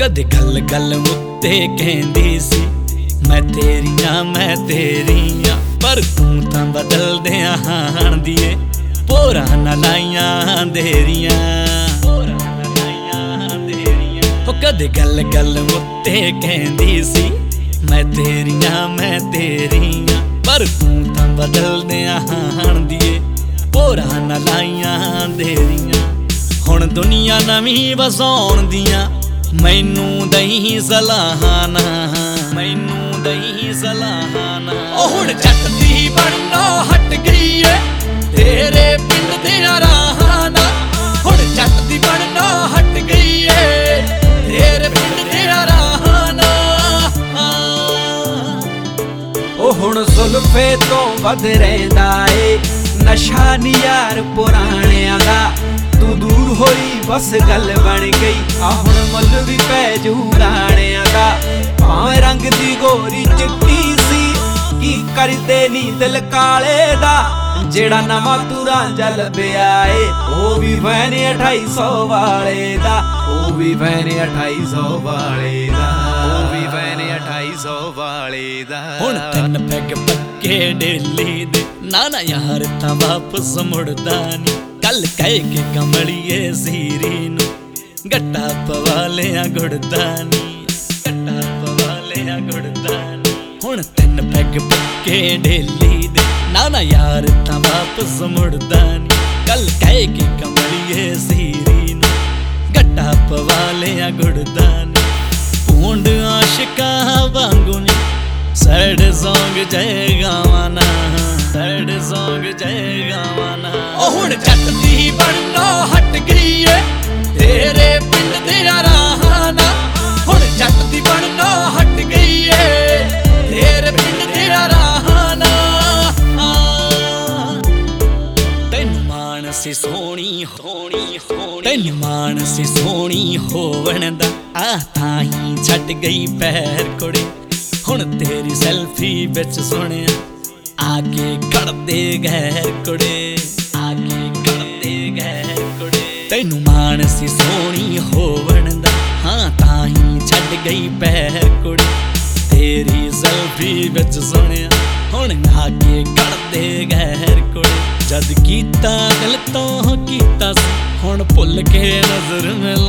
ਕਦੇ ਗੱਲ ਗੱਲ ਉੱਤੇ ਕਹਿੰਦੀ ਸੀ, ਮੈਂ ਤੇਰੀਆਂ ਮੈਂ ਤੇਰੀਆਂ, ਪਰ ਤੂੰ ਤਾਂ ਬਦਲਦਿਆਂ ਹਾਣ ਦੀਏ ਪੋਰਾ ਨਾ ਲਾਈਆਂ ਦੇਰੀਆਂ। ਪੋਰਾ ਕਦੇ ਗੱਲ ਗੱਲ ਉੱਤੇ ਕਹਿੰਦੀ ਸੀ, ਮੈਂ ਤੇਰੀਆਂ ਮੈਂ ਤੇਰੀਆਂ, ਪਰ ਤੂੰ ਤਾਂ ਬਦਲਦਿਆਂ ਹਾਣ ਦੀਏ ਪੋਰਾ ਨਾ ਲਾਈਆਂ ਦੇਰੀਆਂ। ਹੁਣ ਦੁਨੀਆ ਨਵੀਂ ਵਸਾਉਣ ਦੀਆਂ ਮੈਨੂੰ ਦਈ ਸਲਾਹਾਨਾ। ਮੈਨੂੰ ਦਈ ਸਲਾਹਾਨਾ। ਉਹ ਹੁਣ ਜੱਟ ਦੀ ਬਣਨਾ ਹਟ ਗਈ ਏ। ਤੇਰੇ ਪਿੰਡ ਦੇ ਰਾਹਾਨਾ। ਹੁਣ ਜੱਟ ਦੀ ਬਣਨਾ ਹਟ ਗਈ ਏ। ਤੇਰੇ ਪਿੰਡ ਦੇ ਰਾਹਾਨਾ। ਉਹ ਹੁਣ ਸੁਲਫੇ ਤੋਂ ਵੱਧ ਰਹਿੰਦਾ ਏ। ਨਸ਼ਾ ਨੀ ਯਾਰ ਪੁਰਾਣਿਆਂ ਦਾ। ਤੂੰ ਦੂਰ ਹੋਈ, ਬਸ ਗੱਲ ਬਣ ਗਈ। ਆ ਹੁਣ ਮੁੱਲ ਵੀ ਪੈ ਜੂ ਰਾਣਿਆਂ ਦਾ। ਭਾਵੇਂ ਰੰਗ ਦੀ ਗੋਰੀ ਚਿੱਟੀ ਸੀ, ਕੀ ਕਰਦੇ ਨੀ ਦਿਲ ਕਾਲੇ ਦਾ? ਜਿਹੜਾ ਨਵਾਂ ਤੁਰਾਂ ਜਲ ਪਿਆ ਏ ਉਹ ਵੀ ਵੈਨ 2800 ਵਾਲੇ ਦਾ। ਉਹ ਵੀ ਵੈਨ 2800 ਵਾਲੇ ਦਾ। ਉਹ ਵੀ ਵੈਨ 2800 ਵਾਲੇ ਦਾ। ਹੁਣ ਤਿੰਨ ਪੈਗ ਪੱਕੇ ਡੇਲੀ ਦੇ ਨਾ ਨਾ ਯਾਰ ਤਾਂ ਵਾਪਸ ਮੁੜਦਾ ਨੀ। ਕੱਲ ਕਹਿ ਕੇ ਕਮਲੀਏ ਸੀਰੀ ਨੂੰ, ਗੱਟਾ ਪਵਾ ਲਿਆ ਗੁੜਦਾ ਨੀ। ਗੱਟਾ ਪਵਾ ਲਿਆ ਗੁੜਦਾ ਨੀ। ਹੁਣ ਤਿੰਨ ਪੈਗ ਪੱਕੇ ਡੇਲੀ ਦੇ ਨਾ ਨਾ ਯਾਰ ਤਾਂ ਵਾਪਸ ਮੁੜਦਾ ਨੀ। ਕੱਲ ਕਹਿ ਕੇ ਕਮਲੀਏ ਸੀਰੀ ਨੂੰ, ਗੱਟਾ ਪਵਾ ਲਿਆ ਗੁੜਦਾ ਨੀ। ਪੂੰਡ ਆਸ਼ਿਕਾਂ ਵਾਂਗੂ ਨੀ ਸੈਡ Song ਜੈ ਗਾਵਾਨਾ ਜੈ ਗਾਵਾਨਾ ਉਹ ਹੁਣ ਜੱਟ ਦੀ ਬਣਨਾ ਹਟ ਗਈ ਏ ਤੇਰੇ ਪਿੰਡ ਦੇ ਰਾਹਾਨਾ ਹੁਣ ਜੱਟ ਦੀ ਬਣਨਾ ਹਟ ਗਈ ਏ ਤੇਰੇ ਪਿੰਡ ਦੇ ਰਾਹਾਨਾ ਤੈਨੂੰ ਮਾਣ ਸੀ ਸੋਹਣੀ ਹੋਣੀ ਹੋਣੀ। ਤੈਨੂੰ ਮਾਣ ਸੀ ਸੋਹਣੀ ਹੋਵਣ ਦਾ ਆ ਤਾਂ ਹੀ ਛੱਡ ਗਈ ਪੈਰ ਕੁੜੇ। ਹੁਣ ਤੇਰੀ ਸੈਲਫੀ ਵਿੱਚ ਸੁਣਿਆ। ਆ ਕੇ ਕੱਢਦੇ ਕੁੜੇ ਆ ਕੇ ਕੱਢਦੇ ਕੁੜੇ ਤੈਨੂੰ ਮਾਣ ਸੀ ਸੋਹਣੀ ਹੋਵਣ ਦਾ ਹਾਂ ਤਾਂ ਹੀ ਛੱਡ ਗਈ ਪੈਰ ਕੁੜੇ ਤੇਰੀ ਸੈਲਫੀ ਵਿੱਚ ਸੁਣਿਆ ਹੁਣ ਆਗੇ ਕਰਦੇ ਕੱਢਦੇ ਗੈਰ ਕੁੜੇ ਜਦ ਕੀਤਾ ਦਿਲ ਤੋਂ ਕੀਤਾ ਹੁਣ ਭੁੱਲ ਕੇ ਨਜ਼ਰ ਮਿਲਾਵਾਂ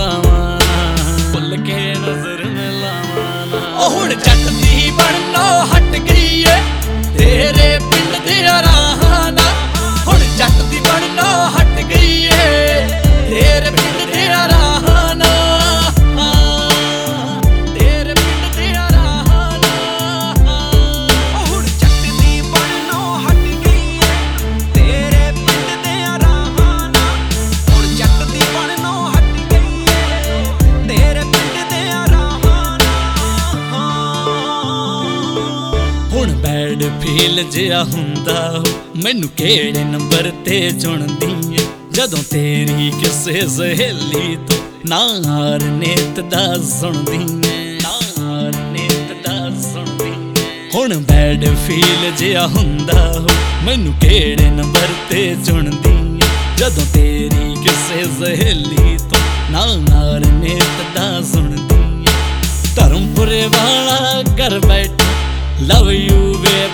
ਫੀਲ ਜਿਆ ਹੁੰਦਾ ਮੈਨੂੰ ਕਿਹੜੇ ਨੰਬਰ ਤੇ ਚੁਣਦੀ ਏ? ਜਦੋਂ ਤੇਰੀ ਕਿਸੇ ਸਹੇਲੀ ਤੋਂ ਨਾ ਹਾਰ ਨੇਤ ਦਾ ਸੁਣਦੀ ਏ ਨਾ ਹਾਰ ਨੇਤ ਦਾ ਸੁਣਦੀ ਹੁਣ ਬੈਡ ਫੀਲ ਜਿਆ ਹੁੰਦਾ ਮੈਨੂੰ ਕਿਹੜੇ ਨੰਬਰ ਤੇ ਚੁਣਦੀ ਏ? ਜਦੋਂ ਤੇਰੀ ਕਿਸੇ ਸਹੇਲੀ ਤੋਂ ਨਾ ਹਾਰ ਨੇਤ ਦਾ ਸੁਣਦੀ ਏ। ਧਰਮਪੁਰੇ ਵਾਲਾ ਘਰ ਬੈਠਾ ਲਵ ਯੂ ਵੇ